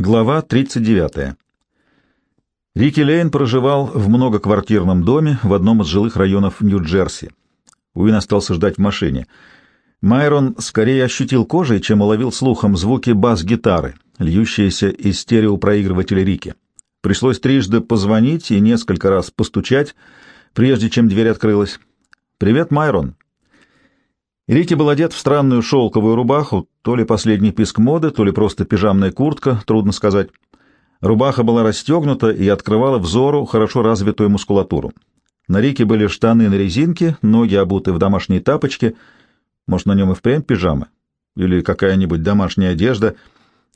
Глава 39. Рики Лейн проживал в многоквартирном доме в одном из жилых районов Нью-Джерси. Уин остался ждать в машине. Майрон скорее ощутил кожей, чем уловил слухом звуки бас-гитары, льющиеся из стереопроигрывателя Рики. Пришлось трижды позвонить и несколько раз постучать, прежде чем дверь открылась. «Привет, Майрон!» Рики был одет в странную шелковую рубаху, то ли последний писк моды, то ли просто пижамная куртка, трудно сказать. Рубаха была расстегнута и открывала взору хорошо развитую мускулатуру. На Рике были штаны на резинке, ноги обуты в домашние тапочки, может, на нем и впрямь пижамы, или какая-нибудь домашняя одежда,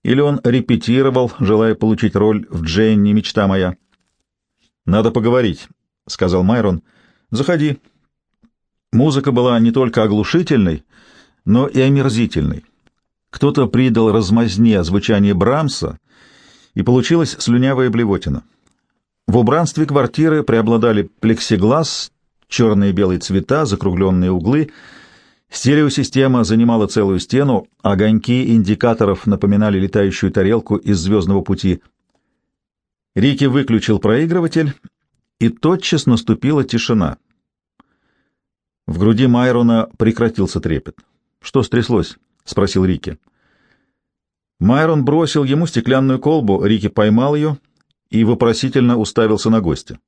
или он репетировал, желая получить роль в «Дженни, мечта моя». «Надо поговорить», — сказал Майрон. «Заходи», Музыка была не только оглушительной, но и омерзительной. Кто-то придал размазне звучание Брамса, и получилась слюнявая блевотина. В убранстве квартиры преобладали плексиглаз, черные и белые цвета, закругленные углы. Стереосистема занимала целую стену, огоньки индикаторов напоминали летающую тарелку из «Звездного пути». Рики выключил проигрыватель, и тотчас наступила тишина — в груди Майрона прекратился трепет. «Что стряслось?» — спросил Рики. Майрон бросил ему стеклянную колбу, Рики поймал ее и вопросительно уставился на гостя.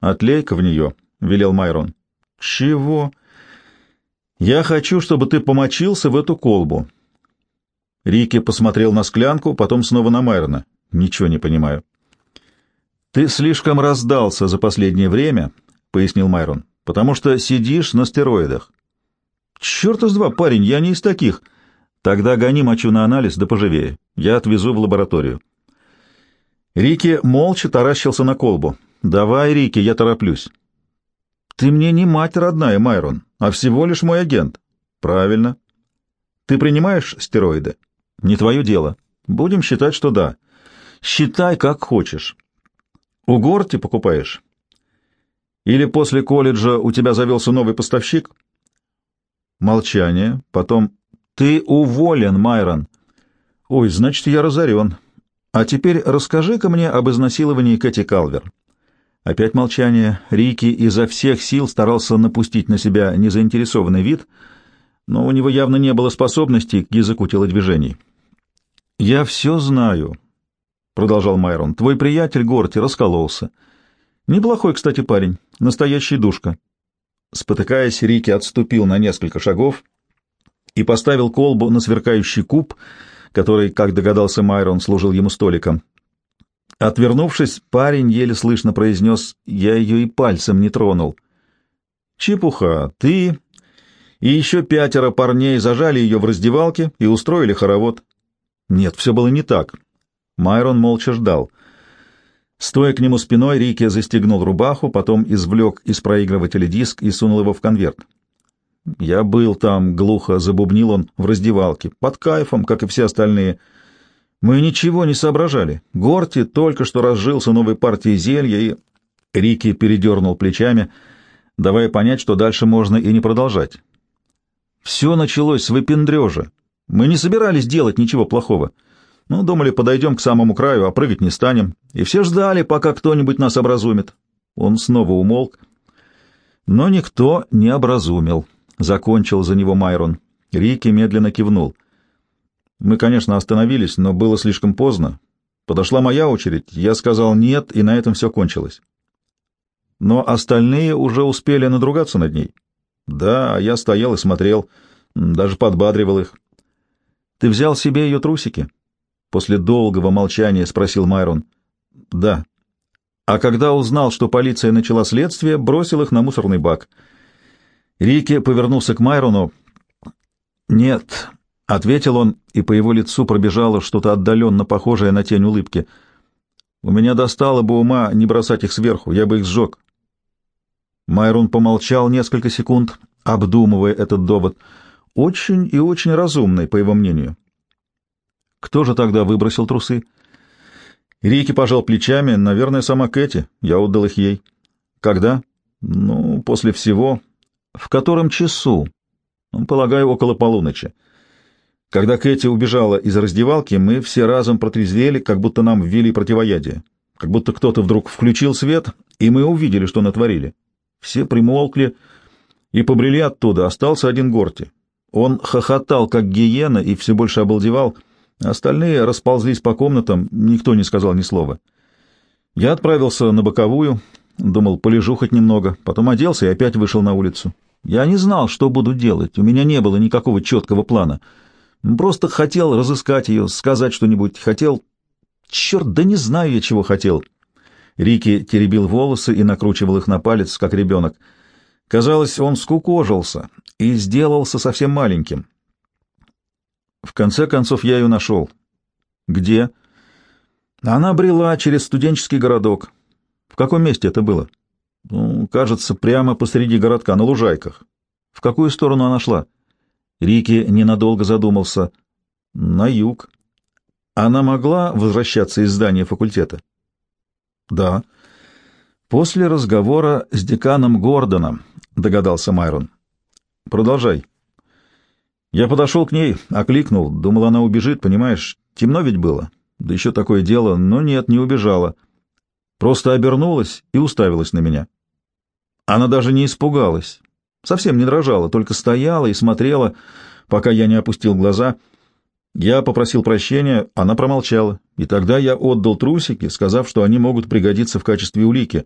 «Отлей-ка в нее», — велел Майрон. «Чего?» «Я хочу, чтобы ты помочился в эту колбу». Рики посмотрел на склянку, потом снова на Майрона. «Ничего не понимаю». «Ты слишком раздался за последнее время», — пояснил Майрон потому что сидишь на стероидах. Черт из два, парень, я не из таких. Тогда гони мочу на анализ, да поживее. Я отвезу в лабораторию. Рики молча таращился на колбу. «Давай, Рики, я тороплюсь». «Ты мне не мать родная, Майрон, а всего лишь мой агент». «Правильно. Ты принимаешь стероиды?» «Не твое дело. Будем считать, что да. Считай, как хочешь. У Горти покупаешь?» Или после колледжа у тебя завелся новый поставщик? Молчание. Потом ты уволен, Майрон. Ой, значит, я разорен. А теперь расскажи-ка мне об изнасиловании Кэти Калвер. Опять молчание. Рики изо всех сил старался напустить на себя незаинтересованный вид, но у него явно не было способности к языку телодвижений. «Я все знаю», — продолжал Майрон. «Твой приятель Горти раскололся». Неплохой, кстати, парень, настоящий душка. Спотыкаясь, Рики отступил на несколько шагов и поставил колбу на сверкающий куб, который, как догадался Майрон, служил ему столиком. Отвернувшись, парень еле слышно произнес «Я ее и пальцем не тронул». «Чепуха, ты и еще пятеро парней зажали ее в раздевалке и устроили хоровод». Нет, все было не так. Майрон молча ждал — Стоя к нему спиной, Рики застегнул рубаху, потом извлек из проигрывателя диск и сунул его в конверт. «Я был там», — глухо забубнил он в раздевалке, под кайфом, как и все остальные. «Мы ничего не соображали. Горти только что разжился новой партией зелья, и...» Рики передернул плечами, давая понять, что дальше можно и не продолжать. «Все началось с выпендрежа. Мы не собирались делать ничего плохого». Ну, думали, подойдем к самому краю, а прыгать не станем. И все ждали, пока кто-нибудь нас образумит. Он снова умолк. Но никто не образумил. Закончил за него Майрон. Рики медленно кивнул. Мы, конечно, остановились, но было слишком поздно. Подошла моя очередь. Я сказал «нет», и на этом все кончилось. Но остальные уже успели надругаться над ней. Да, я стоял и смотрел, даже подбадривал их. Ты взял себе ее трусики? После долгого молчания спросил Майрон. Да. А когда узнал, что полиция начала следствие, бросил их на мусорный бак. Рики повернулся к Майрону. Нет, ответил он, и по его лицу пробежало что-то отдаленно похожее на тень улыбки. У меня достало бы ума не бросать их сверху, я бы их сжег. Майрон помолчал несколько секунд, обдумывая этот довод. Очень и очень разумный, по его мнению. Кто же тогда выбросил трусы? Рики пожал плечами. Наверное, сама Кэти. Я отдал их ей. Когда? Ну, после всего. В котором часу? Ну, полагаю, около полуночи. Когда Кэти убежала из раздевалки, мы все разом протрезвели, как будто нам ввели противоядие. Как будто кто-то вдруг включил свет, и мы увидели, что натворили. Все примолкли и побрели оттуда. Остался один Горти. Он хохотал, как гиена, и все больше обалдевал. Остальные расползлись по комнатам, никто не сказал ни слова. Я отправился на боковую, думал, полежу хоть немного, потом оделся и опять вышел на улицу. Я не знал, что буду делать, у меня не было никакого четкого плана. Просто хотел разыскать ее, сказать что-нибудь, хотел... Черт, да не знаю я, чего хотел. Рики теребил волосы и накручивал их на палец, как ребенок. Казалось, он скукожился и сделался совсем маленьким. В конце концов, я ее нашел. Где? Она брела через студенческий городок. В каком месте это было? Ну, кажется, прямо посреди городка, на лужайках. В какую сторону она шла? Рики ненадолго задумался. На юг. Она могла возвращаться из здания факультета? Да. После разговора с деканом Гордоном, догадался Майрон. Продолжай. Я подошел к ней, окликнул, думал, она убежит, понимаешь? Темно ведь было. Да еще такое дело, но нет, не убежала. Просто обернулась и уставилась на меня. Она даже не испугалась, совсем не дрожала, только стояла и смотрела, пока я не опустил глаза. Я попросил прощения, она промолчала, и тогда я отдал трусики, сказав, что они могут пригодиться в качестве улики.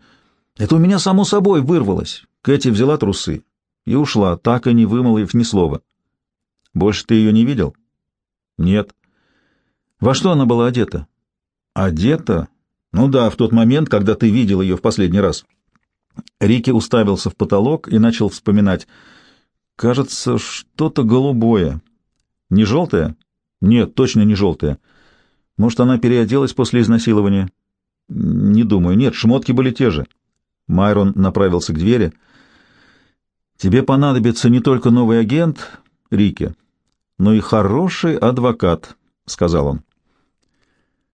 Это у меня само собой вырвалось. Кэти взяла трусы и ушла, так и не вымолвив ни слова. Больше ты ее не видел? Нет. Во что она была одета? Одета? Ну да, в тот момент, когда ты видел ее в последний раз. Рики уставился в потолок и начал вспоминать. Кажется, что-то голубое. Не желтое? Нет, точно не желтое. Может, она переоделась после изнасилования? Не думаю. Нет, шмотки были те же. Майрон направился к двери. Тебе понадобится не только новый агент, Рики, но и хороший адвокат, сказал он.